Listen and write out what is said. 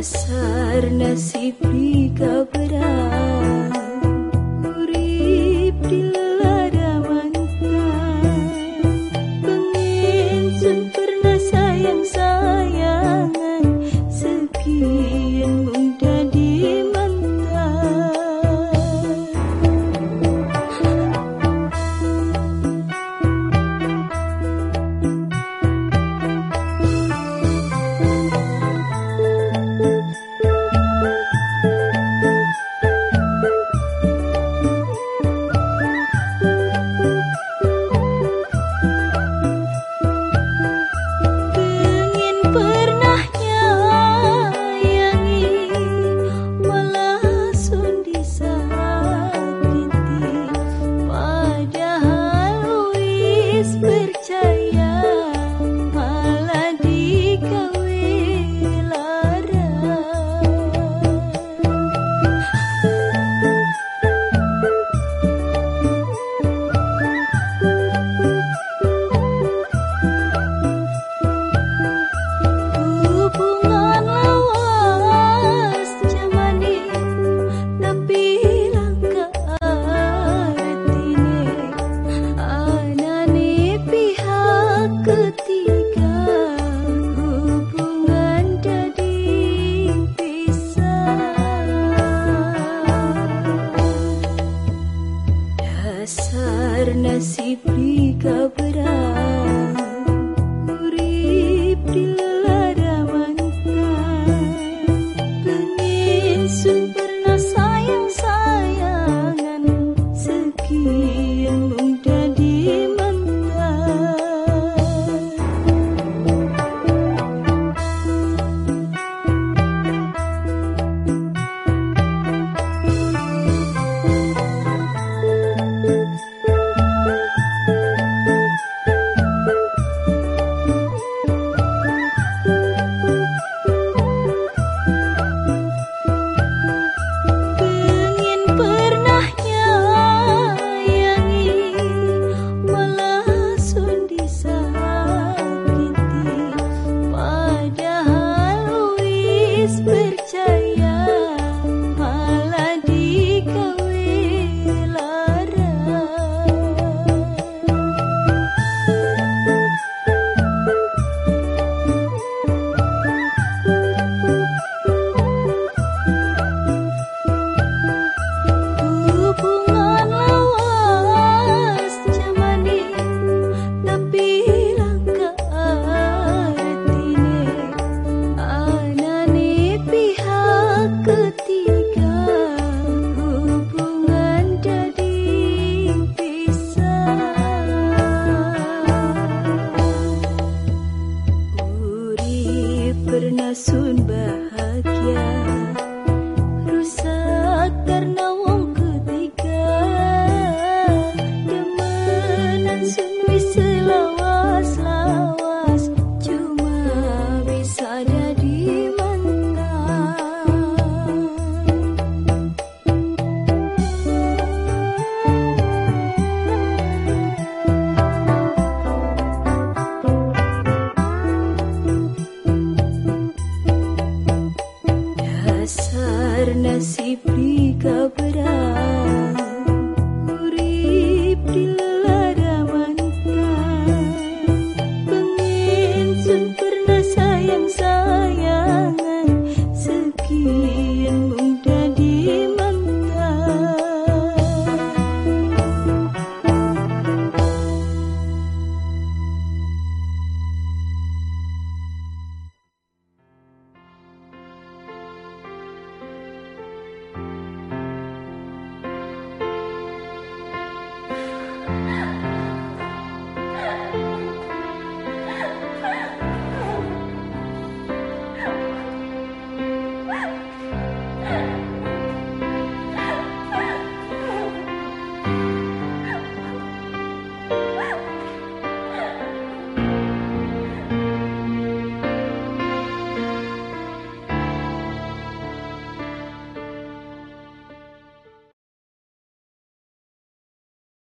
Dasar nasib se dasar nasib di berat.